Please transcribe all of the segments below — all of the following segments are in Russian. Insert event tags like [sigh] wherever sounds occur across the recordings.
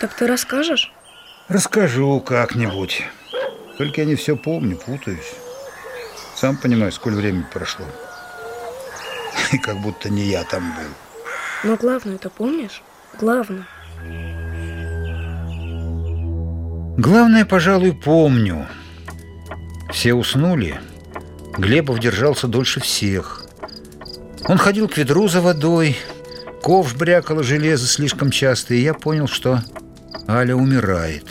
Так ты расскажешь? Расскажу как-нибудь. Только я не все помню, путаюсь. Сам понимаю, сколько времени прошло. [laughs] И как будто не я там был. Но главное ты помнишь? Главное. Главное, пожалуй, помню. Все уснули. Глебов держался дольше всех. Он ходил к ведру за водой, ковш брякало железо слишком часто, и я понял, что Аля умирает.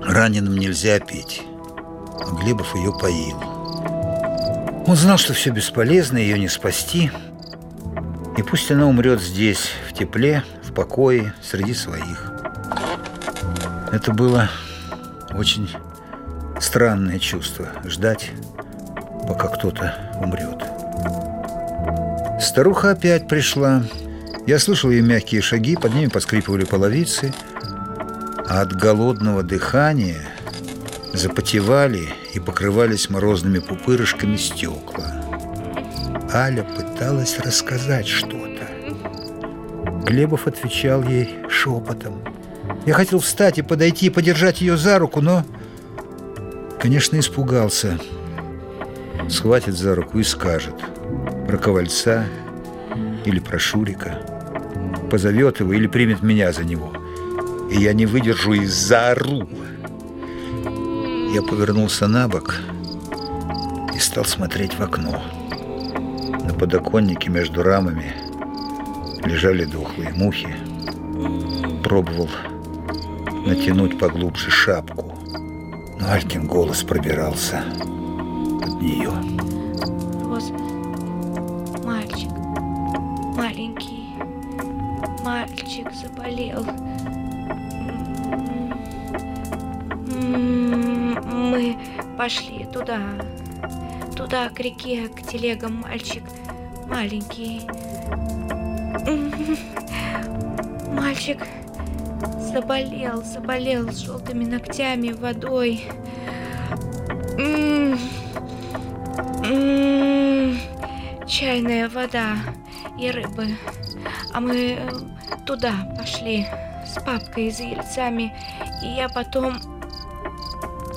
Раненым нельзя пить, а Глебов ее поил. Он знал, что все бесполезно, ее не спасти, и пусть она умрет здесь, в тепле, в покое, среди своих. Это было очень странное чувство – ждать, пока кто-то умрет. Старуха опять пришла. Я слышал ее мягкие шаги, под ними поскрипывали половицы, а от голодного дыхания запотевали и покрывались морозными пупырышками стекла. Аля пыталась рассказать что-то. Глебов отвечал ей шепотом. Я хотел встать и подойти, подержать ее за руку, но, конечно, испугался. Схватит за руку и скажет – про Ковальца или про Шурика. Позовет его или примет меня за него. И я не выдержу и заору. Я повернулся на бок и стал смотреть в окно. На подоконнике между рамами лежали дохлые мухи. Пробовал натянуть поглубже шапку, но Алькин голос пробирался от нее. Заболел. Мы пошли туда, туда, к реке, к телегам, мальчик маленький. Мальчик заболел, заболел с желтыми ногтями, водой. Чайная вода и рыбы. А мы туда пошли с папкой и за яйцами, и я потом...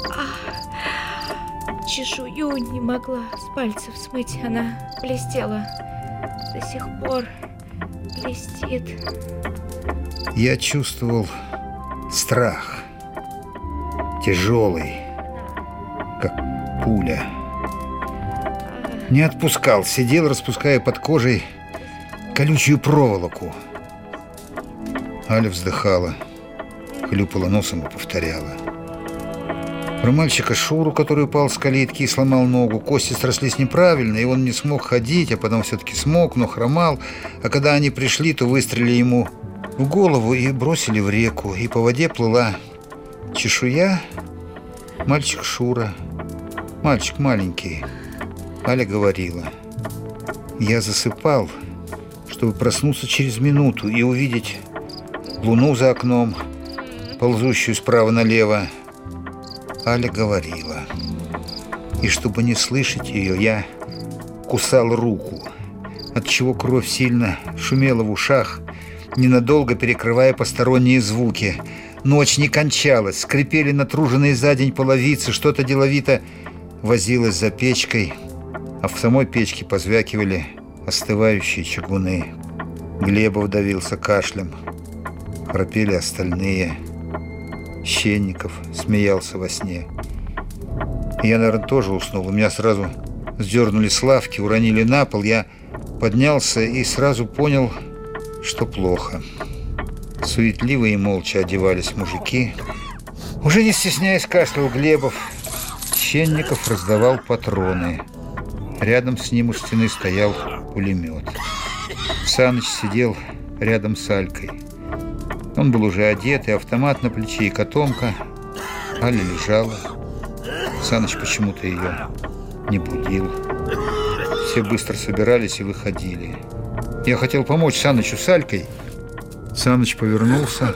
Ах, чешую не могла с пальцев смыть, она блестела. До сих пор блестит. Я чувствовал страх, тяжелый, как пуля. Не отпускал, сидел, распуская под кожей колючую проволоку. Аля вздыхала, хлюпала носом и повторяла. Про мальчика Шуру, который упал с калитки и сломал ногу. Кости срослись неправильно, и он не смог ходить, а потом все-таки смог, но хромал. А когда они пришли, то выстрелили ему в голову и бросили в реку. И по воде плыла чешуя, мальчик Шура, мальчик маленький. Аля говорила, я засыпал, чтобы проснуться через минуту и увидеть луну за окном, ползущую справа налево. Аля говорила. И чтобы не слышать ее, я кусал руку, от чего кровь сильно шумела в ушах, ненадолго перекрывая посторонние звуки. Ночь не кончалась, скрипели натруженные за день половицы, что-то деловито возилось за печкой, а в самой печке позвякивали остывающие чугуны. Глебов давился кашлем пропели остальные. Щенников смеялся во сне. Я, наверное, тоже уснул. У меня сразу сдернули с лавки, уронили на пол. Я поднялся и сразу понял, что плохо. Суетливо и молча одевались мужики. Уже не стесняясь кашлял Глебов. Щенников раздавал патроны. Рядом с ним у стены стоял пулемет. Саныч сидел рядом с Алькой. Он был уже одет, и автомат на плече, и котомка. Аля лежала. Саныч почему-то ее не будил. Все быстро собирались и выходили. Я хотел помочь Санычу с Алькой. Саныч повернулся,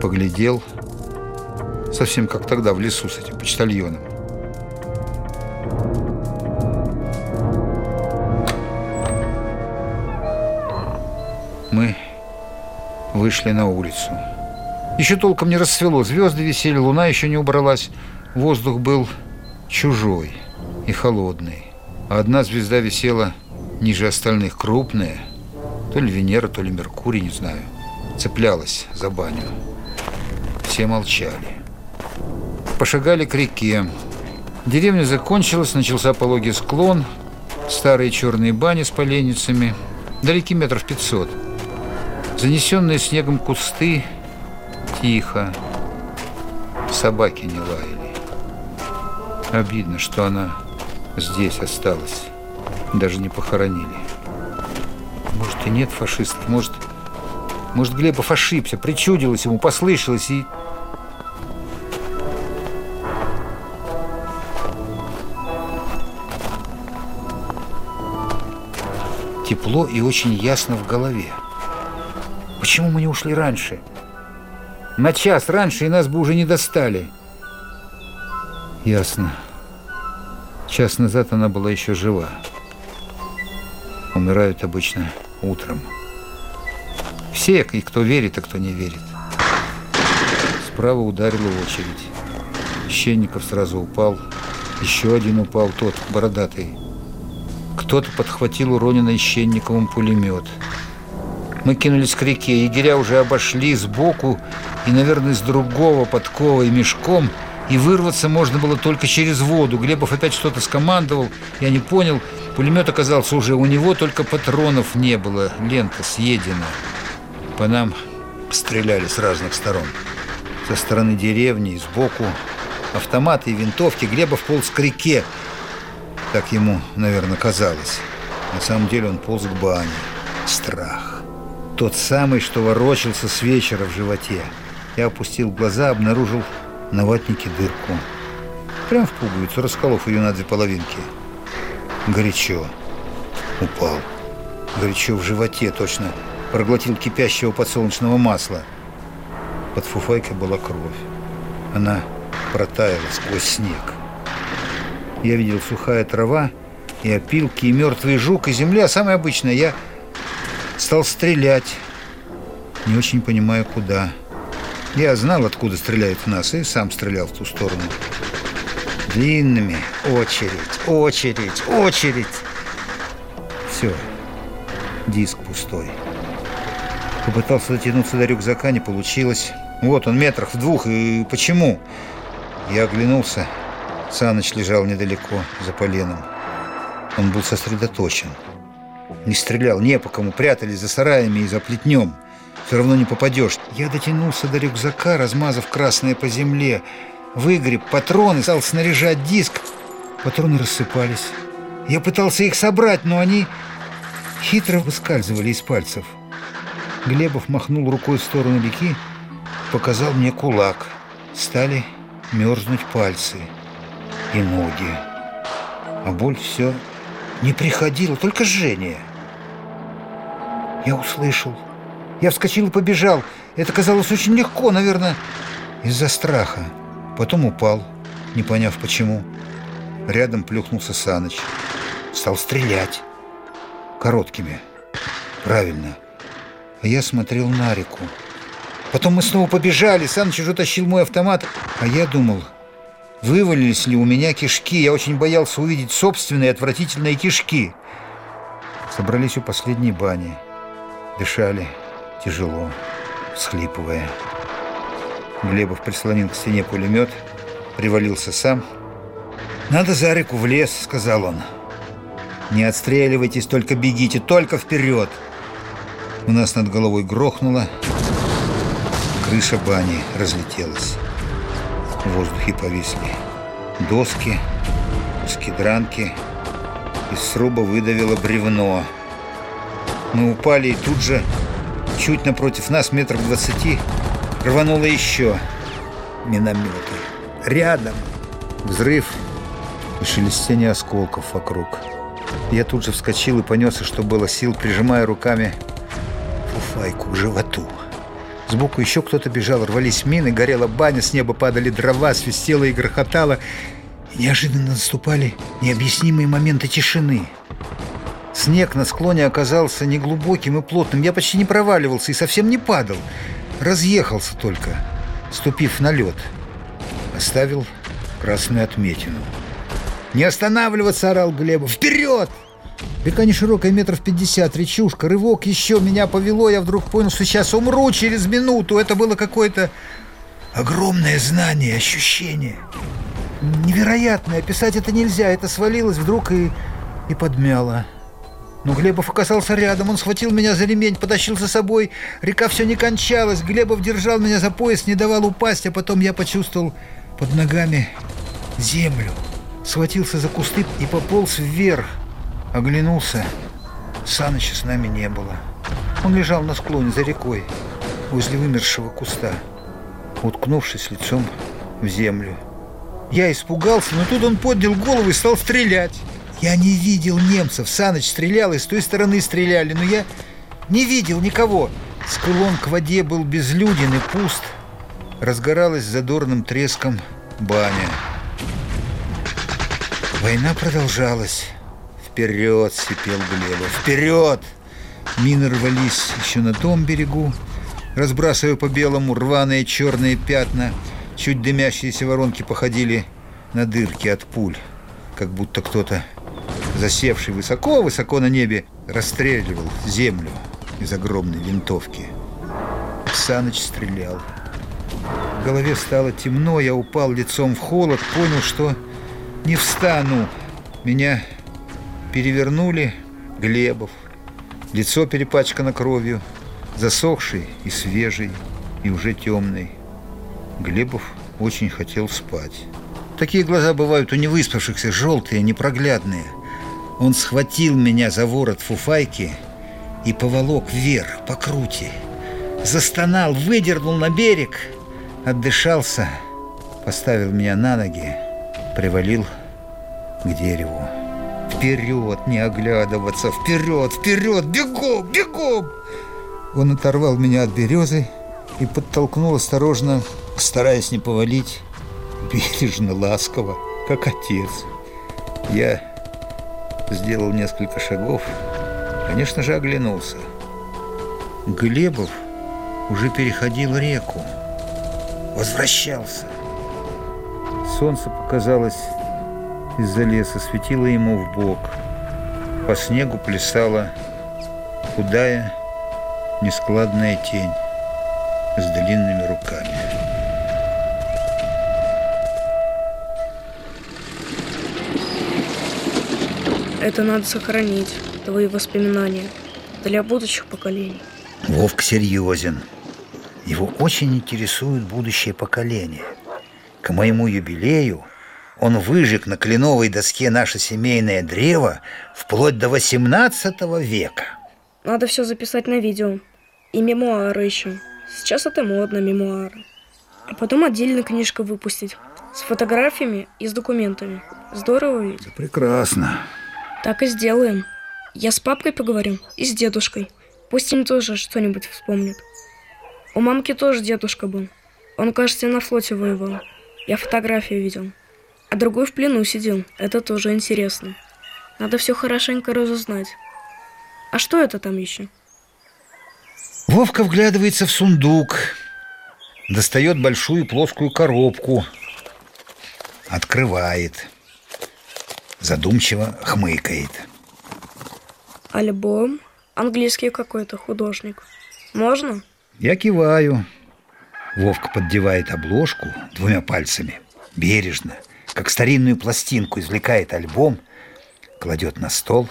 поглядел, совсем как тогда в лесу с этим почтальоном. Вышли на улицу. Еще толком не рассвело, звезды висели, луна еще не убралась. Воздух был чужой и холодный. А одна звезда висела ниже остальных, крупная. То ли Венера, то ли Меркурий, не знаю. Цеплялась за баню. Все молчали. Пошагали к реке. Деревня закончилась, начался пологий склон, старые черные бани с поленницами. До реки метров пятьсот. Занесенные снегом кусты Тихо. Собаки не лаяли. Обидно, что она здесь осталась. Даже не похоронили. Может, и нет фашистов. Может, может Глебов ошибся, причудилось ему, послышалось и... Тепло и очень ясно в голове. Почему мы не ушли раньше? — на час раньше, и нас бы уже не достали. Ясно. Час назад она была еще жива. Умирают обычно утром. Все, и кто верит, и кто не верит. Справа ударила очередь. Щенников сразу упал. Еще один упал, тот, бородатый. Кто-то подхватил уроненный Щенниковым пулемет. Мы кинулись к реке. Егеря уже обошли сбоку и, наверное, с другого подкова и мешком, и вырваться можно было только через воду. Глебов опять что-то скомандовал, я не понял. Пулемет оказался уже у него, только патронов не было, лента съедена. По нам стреляли с разных сторон. Со стороны деревни, сбоку. Автоматы и винтовки. Глебов полз к реке. Так ему, наверное, казалось. На самом деле он полз к бане. Страх. Тот самый, что ворочался с вечера в животе. Я опустил глаза, обнаружил на ватнике дырку. Прям в пуговицу, расколов ее на две половинки. Горячо. Упал. Горячо в животе, точно. Проглотил кипящего подсолнечного масла. Под фуфайкой была кровь. Она протаяла сквозь снег. Я видел сухая трава и опилки, и мертвый жук, и земля, самая обычная. Я стал стрелять, не очень понимая, куда. Я знал, откуда стреляют в нас, и сам стрелял в ту сторону. Длинными. Очередь, очередь, очередь. Все. Диск пустой. Попытался дотянуться до рюкзака, не получилось. Вот он, метрах в двух, и почему? Я оглянулся. Саныч лежал недалеко, за поленом. Он был сосредоточен. Не стрелял, не по кому, прятались за сараями и за плетнем. Все равно не попадешь. Я дотянулся до рюкзака, размазав красное по земле. Выгреб патроны, стал снаряжать диск. Патроны рассыпались. Я пытался их собрать, но они хитро выскальзывали из пальцев. Глебов махнул рукой в сторону реки, показал мне кулак. Стали мерзнуть пальцы и ноги. А боль все не приходила, только жжение. Я услышал я вскочил и побежал. Это казалось очень легко, наверное, из-за страха. Потом упал, не поняв почему. Рядом плюхнулся Саныч. Стал стрелять. Короткими. Правильно. А я смотрел на реку. Потом мы снова побежали. Саныч уже тащил мой автомат. А я думал, вывалились ли у меня кишки. Я очень боялся увидеть собственные отвратительные кишки. Собрались у последней бани. Дышали тяжело, всхлипывая. Глебов прислонил к стене пулемет, привалился сам. «Надо за реку в лес», — сказал он. «Не отстреливайтесь, только бегите, только вперед!» У нас над головой грохнуло, крыша бани разлетелась. В воздухе повисли доски, куски дранки. Из сруба выдавило бревно. Мы упали и тут же Чуть напротив нас, метров двадцати, рвануло еще минометы. Рядом. Взрыв и шелестение осколков вокруг. Я тут же вскочил и понесся, что было сил, прижимая руками фуфайку к животу. Сбоку еще кто-то бежал, рвались мины, горела баня, с неба падали дрова, свистело и грохотало. Неожиданно наступали необъяснимые моменты тишины. Снег на склоне оказался неглубоким и плотным. Я почти не проваливался и совсем не падал. Разъехался только, ступив на лед. Оставил красную отметину. «Не останавливаться!» – орал Глебов. «Вперед!» Река не широкая, метров пятьдесят, речушка, рывок еще меня повело, я вдруг понял, что сейчас умру через минуту. Это было какое-то огромное знание, ощущение. Невероятное, описать это нельзя, это свалилось вдруг и, и подмяло. Но Глебов оказался рядом, он схватил меня за ремень, потащил за собой. Река все не кончалась, Глебов держал меня за пояс, не давал упасть, а потом я почувствовал под ногами землю. Схватился за кусты и пополз вверх. Оглянулся. Саныча с нами не было. Он лежал на склоне за рекой, возле вымершего куста, уткнувшись лицом в землю. Я испугался, но тут он поднял голову и стал стрелять. Я не видел немцев. Саныч стрелял, и с той стороны стреляли, но я не видел никого. Склон к воде был безлюден и пуст. Разгоралась задорным треском баня. Война продолжалась. «Вперед!» — сипел Глебов. «Вперед!» Мины рвались еще на том берегу, разбрасывая по белому рваные черные пятна. Чуть дымящиеся воронки походили на дырки от пуль, как будто кто-то, засевший высоко-высоко на небе, расстреливал землю из огромной винтовки. Саныч стрелял. В голове стало темно, я упал лицом в холод, понял, что не встану. Меня перевернули Глебов. Лицо перепачкано кровью, засохший и свежий, и уже темный. Глебов очень хотел спать. Такие глаза бывают у невыспавшихся, желтые, непроглядные. Он схватил меня за ворот фуфайки и поволок вверх, по крути. Застонал, выдернул на берег, отдышался, поставил меня на ноги, привалил к дереву. Вперед, не оглядываться, вперед, вперед, бегом, бегом! Он оторвал меня от березы и подтолкнул осторожно, стараясь не повалить, бережно, ласково, как отец. Я сделал несколько шагов, конечно же, оглянулся. Глебов уже переходил реку, возвращался. Солнце показалось из-за леса, светило ему в бок. По снегу плясала худая, нескладная тень с длинными руками. Это надо сохранить, твои воспоминания, для будущих поколений. Вовк серьезен. Его очень интересует будущее поколение. К моему юбилею он выжег на кленовой доске наше семейное древо вплоть до 18 века. Надо все записать на видео. И мемуары еще. Сейчас это модно, мемуары. А потом отдельно книжка выпустить. С фотографиями и с документами. Здорово ведь? Да прекрасно. Так и сделаем. Я с папкой поговорю и с дедушкой. Пусть им тоже что-нибудь вспомнят. У мамки тоже дедушка был. Он, кажется, на флоте воевал. Я фотографию видел. А другой в плену сидел. Это тоже интересно. Надо все хорошенько разузнать. А что это там еще? Вовка вглядывается в сундук, достает большую плоскую коробку, открывает, задумчиво хмыкает. Альбом? Английский какой-то художник. Можно? Я киваю. Вовка поддевает обложку двумя пальцами, бережно, как старинную пластинку, извлекает альбом, кладет на стол,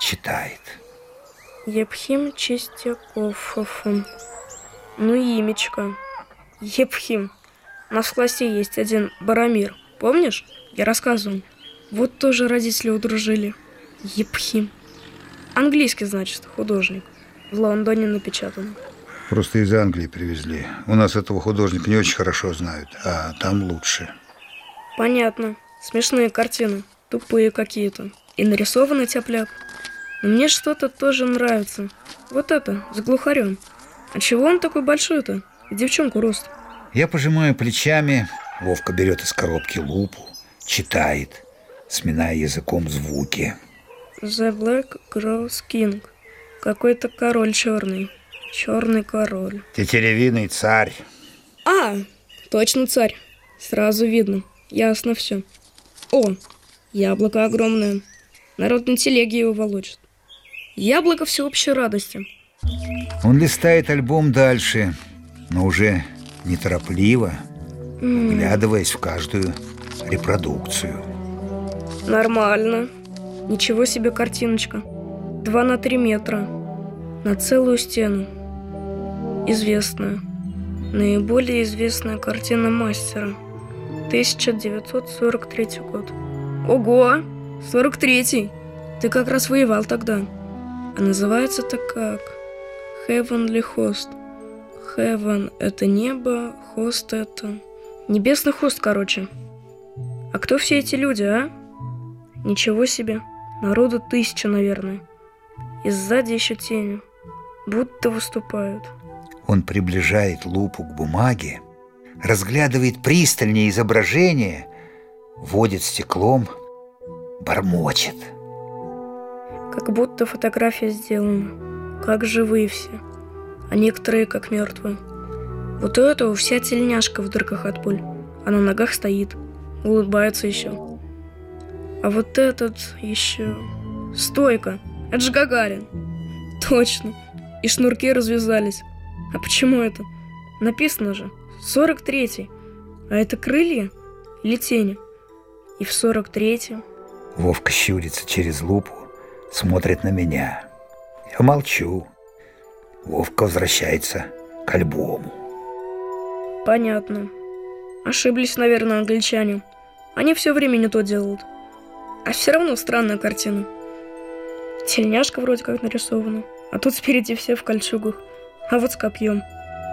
читает. Епхим Чистяков. Ну, имечко. Епхим. У нас в классе есть один Барамир. Помнишь? Я рассказывал. Вот тоже родители удружили. Епхим. Английский, значит, художник. В Лондоне напечатан. Просто из Англии привезли. У нас этого художника не очень хорошо знают, а там лучше. Понятно. Смешные картины. Тупые какие-то. И нарисованы тяп-ляп. Но мне что-то тоже нравится. Вот это, с глухарем. А чего он такой большой-то? Девчонку рост. Я пожимаю плечами. Вовка берет из коробки лупу, читает, сминая языком звуки. The Black Gross King. Какой-то король черный. Черный король. Тетеревиный царь. А, точно царь. Сразу видно. Ясно все. О, яблоко огромное. Народ на телеге его волочит. Яблоко всеобщей радости. Он листает альбом дальше, но уже неторопливо, вглядываясь в каждую репродукцию. Нормально. Ничего себе картиночка. Два на три метра. На целую стену. Известная. Наиболее известная картина мастера. 1943 год. Ого! 43-й! Ты как раз воевал тогда. А называется это как? Heavenly Host. Heaven — это небо, Host — это... Небесный хост, короче. А кто все эти люди, а? Ничего себе. Народу тысяча, наверное. И сзади еще тени. Будто выступают. Он приближает лупу к бумаге, разглядывает пристальнее изображение, водит стеклом, бормочет. Как будто фотография сделана. Как живые все. А некоторые как мертвые. Вот у этого вся тельняшка в дырках от пуль. А на ногах стоит. Улыбается еще. А вот этот еще... Стойка. Это же Гагарин. Точно. И шнурки развязались. А почему это? Написано же. 43-й. А это крылья или тени? И в 43-м... Вовка щурится через лупу, смотрит на меня. Я молчу. Вовка возвращается к альбому. Понятно. Ошиблись, наверное, англичане. Они все время не то делают. А все равно странная картина. Тельняшка вроде как нарисована. А тут спереди все в кольчугах. А вот с копьем.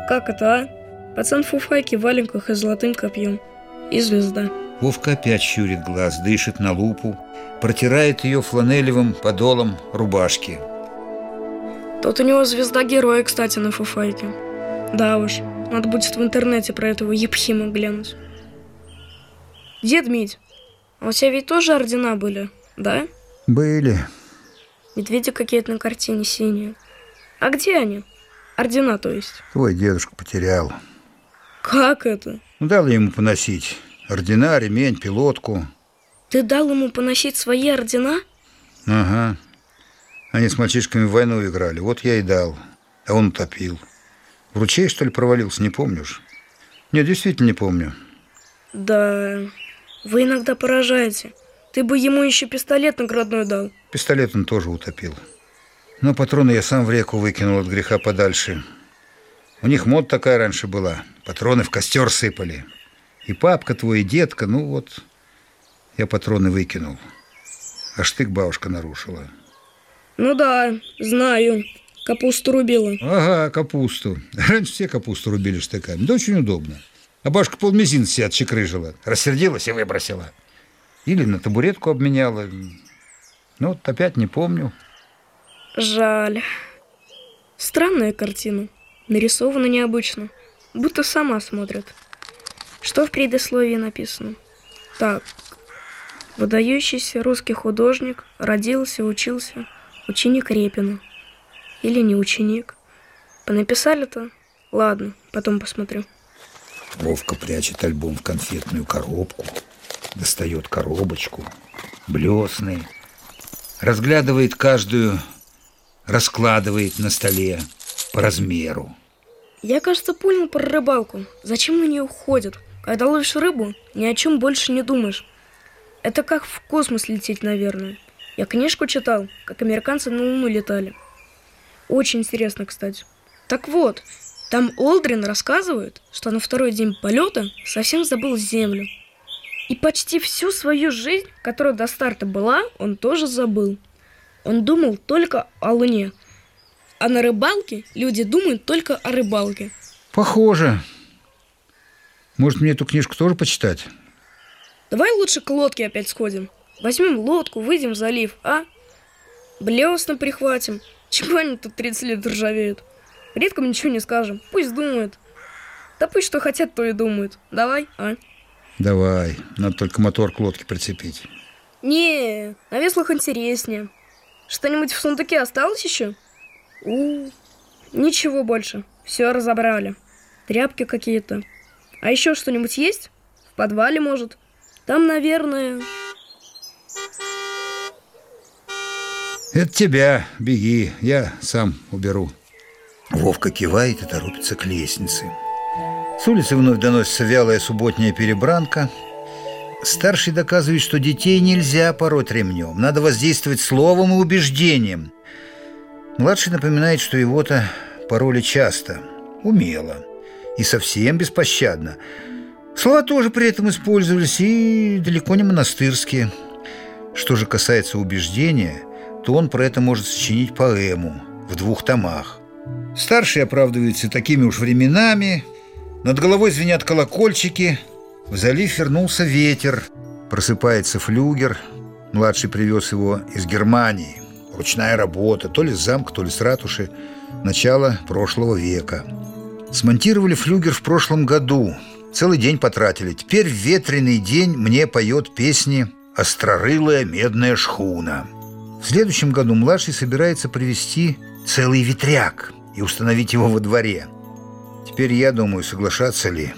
Как это, а? Пацан в фуфайке, валенках и золотым копьем. И звезда. Вовка опять щурит глаз, дышит на лупу, протирает ее фланелевым подолом рубашки. Тут у него звезда героя, кстати, на фуфайке. Да уж, надо будет в интернете про этого Епхима глянуть. Дед Мить, а у тебя ведь тоже ордена были, да? Были. Медведи какие-то на картине синие. А где они? Ордена, то есть. Твой дедушка потерял. Как это? Ну, дал ему поносить. Ордена, ремень, пилотку. Ты дал ему поносить свои ордена? Ага. Они с мальчишками в войну играли. Вот я и дал. А он утопил. В ручей, что ли, провалился, не помнишь? Нет, действительно не помню. Да, вы иногда поражаете. Ты бы ему еще пистолет наградной дал. Пистолет он тоже утопил. Но патроны я сам в реку выкинул от греха подальше. У них мод такая раньше была. Патроны в костер сыпали. И папка твой, и детка, ну вот, я патроны выкинул. А штык бабушка нарушила. Ну да, знаю. Капусту рубила. Ага, капусту. [laughs] Раньше все капусту рубили штыками. Да очень удобно. А бабушка полмизин себе отчекрыжила. Рассердилась и выбросила. Или на табуретку обменяла. Ну вот опять не помню. Жаль. Странная картина. Нарисована необычно. Будто сама смотрит. Что в предисловии написано? Так. Выдающийся русский художник родился, учился, ученик Репина. Или не ученик. Понаписали-то? Ладно, потом посмотрю. Вовка прячет альбом в конфетную коробку, достает коробочку, блесны, разглядывает каждую, раскладывает на столе по размеру. Я, кажется, понял про рыбалку. Зачем на нее уходят? Когда ловишь рыбу, ни о чем больше не думаешь. Это как в космос лететь, наверное. Я книжку читал, как американцы на Луну летали. Очень интересно, кстати. Так вот, там Олдрин рассказывает, что на второй день полета совсем забыл Землю. И почти всю свою жизнь, которая до старта была, он тоже забыл. Он думал только о Луне. А на рыбалке люди думают только о рыбалке. Похоже. Может, мне эту книжку тоже почитать? Давай лучше к лодке опять сходим. Возьмем лодку, выйдем в залив, а? Блесна прихватим. Чего они тут 30 лет ржавеют? Редкому ничего не скажем. Пусть думают. Да пусть что хотят, то и думают. Давай, а? Давай. Надо только мотор к лодке прицепить. Не, на веслах интереснее. Что-нибудь в сундуке осталось еще? У, ничего больше. Все разобрали. Тряпки какие-то. А еще что-нибудь есть? В подвале, может? Там, наверное... Это тебя, беги, я сам уберу. Вовка кивает и торопится к лестнице. С улицы вновь доносится вялая субботняя перебранка. Старший доказывает, что детей нельзя пороть ремнем. Надо воздействовать словом и убеждением. Младший напоминает, что его-то пороли часто, умело и совсем беспощадно. Слова тоже при этом использовались и далеко не монастырские. Что же касается убеждения, то он про это может сочинить поэму в двух томах. Старший оправдывается такими уж временами. Над головой звенят колокольчики. В залив вернулся ветер. Просыпается флюгер. Младший привез его из Германии. Ручная работа, то ли с замка, то ли с ратуши. Начало прошлого века. Смонтировали флюгер в прошлом году. Целый день потратили. Теперь ветреный день мне поет песни «Острорылая медная шхуна». В следующем году младший собирается привезти целый ветряк и установить его во дворе. Теперь я думаю, соглашаться ли.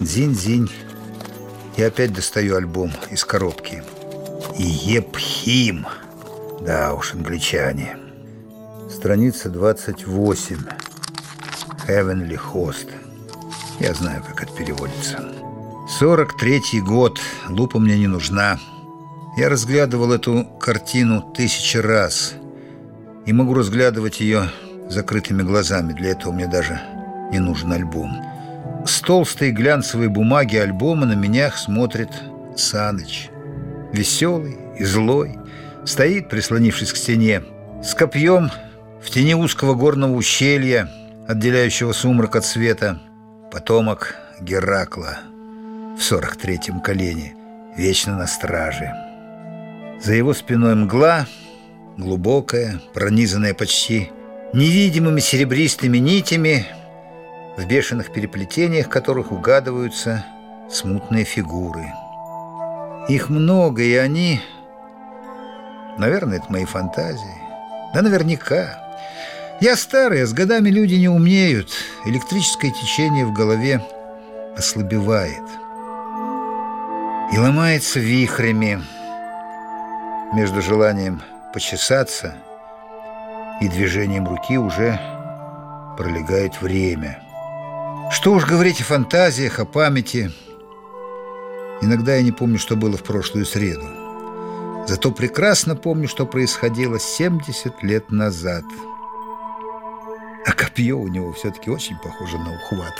Дзинь-дзинь. Я опять достаю альбом из коробки. И Епхим. Да уж, англичане. Страница 28. Heavenly Host. Я знаю, как это переводится. 43-й год. Лупа мне не нужна. Я разглядывал эту картину тысячи раз. И могу разглядывать ее закрытыми глазами. Для этого мне даже не нужен альбом. С толстой глянцевой бумаги альбома на меня смотрит Саныч. Веселый и злой. Стоит, прислонившись к стене, с копьем в тени узкого горного ущелья, отделяющего сумрак от света, потомок Геракла в сорок третьем колене, вечно на страже. За его спиной мгла, глубокая, пронизанная почти невидимыми серебристыми нитями, в бешеных переплетениях которых угадываются смутные фигуры. Их много, и они... Наверное, это мои фантазии. Да наверняка. Я старый, а с годами люди не умнеют. Электрическое течение в голове ослабевает. И ломается вихрями между желанием почесаться – и движением руки уже пролегает время. Что уж говорить о фантазиях, о памяти. Иногда я не помню, что было в прошлую среду. Зато прекрасно помню, что происходило 70 лет назад. А копье у него все-таки очень похоже на ухват.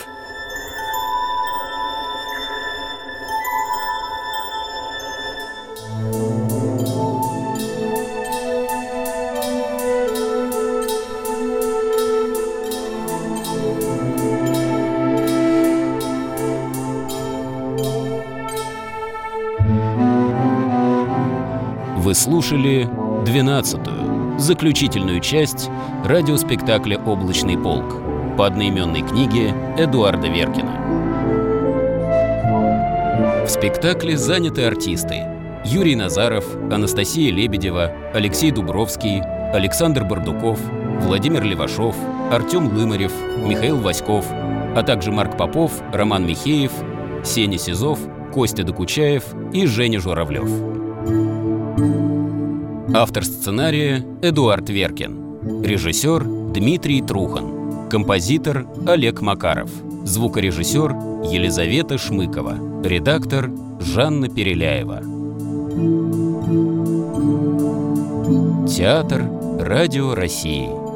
Вы слушали 12-ю, заключительную часть радиоспектакля «Облачный полк» по одноименной книге Эдуарда Веркина. В спектакле заняты артисты Юрий Назаров, Анастасия Лебедева, Алексей Дубровский, Александр Бардуков, Владимир Левашов, Артем Лымарев, Михаил Васьков, а также Марк Попов, Роман Михеев, Сеня Сизов, Костя Докучаев и Женя Журавлев. Автор сценария Эдуард Веркин. Режиссер Дмитрий Трухан. Композитор Олег Макаров. Звукорежиссер Елизавета Шмыкова. Редактор Жанна Переляева. Театр Радио России.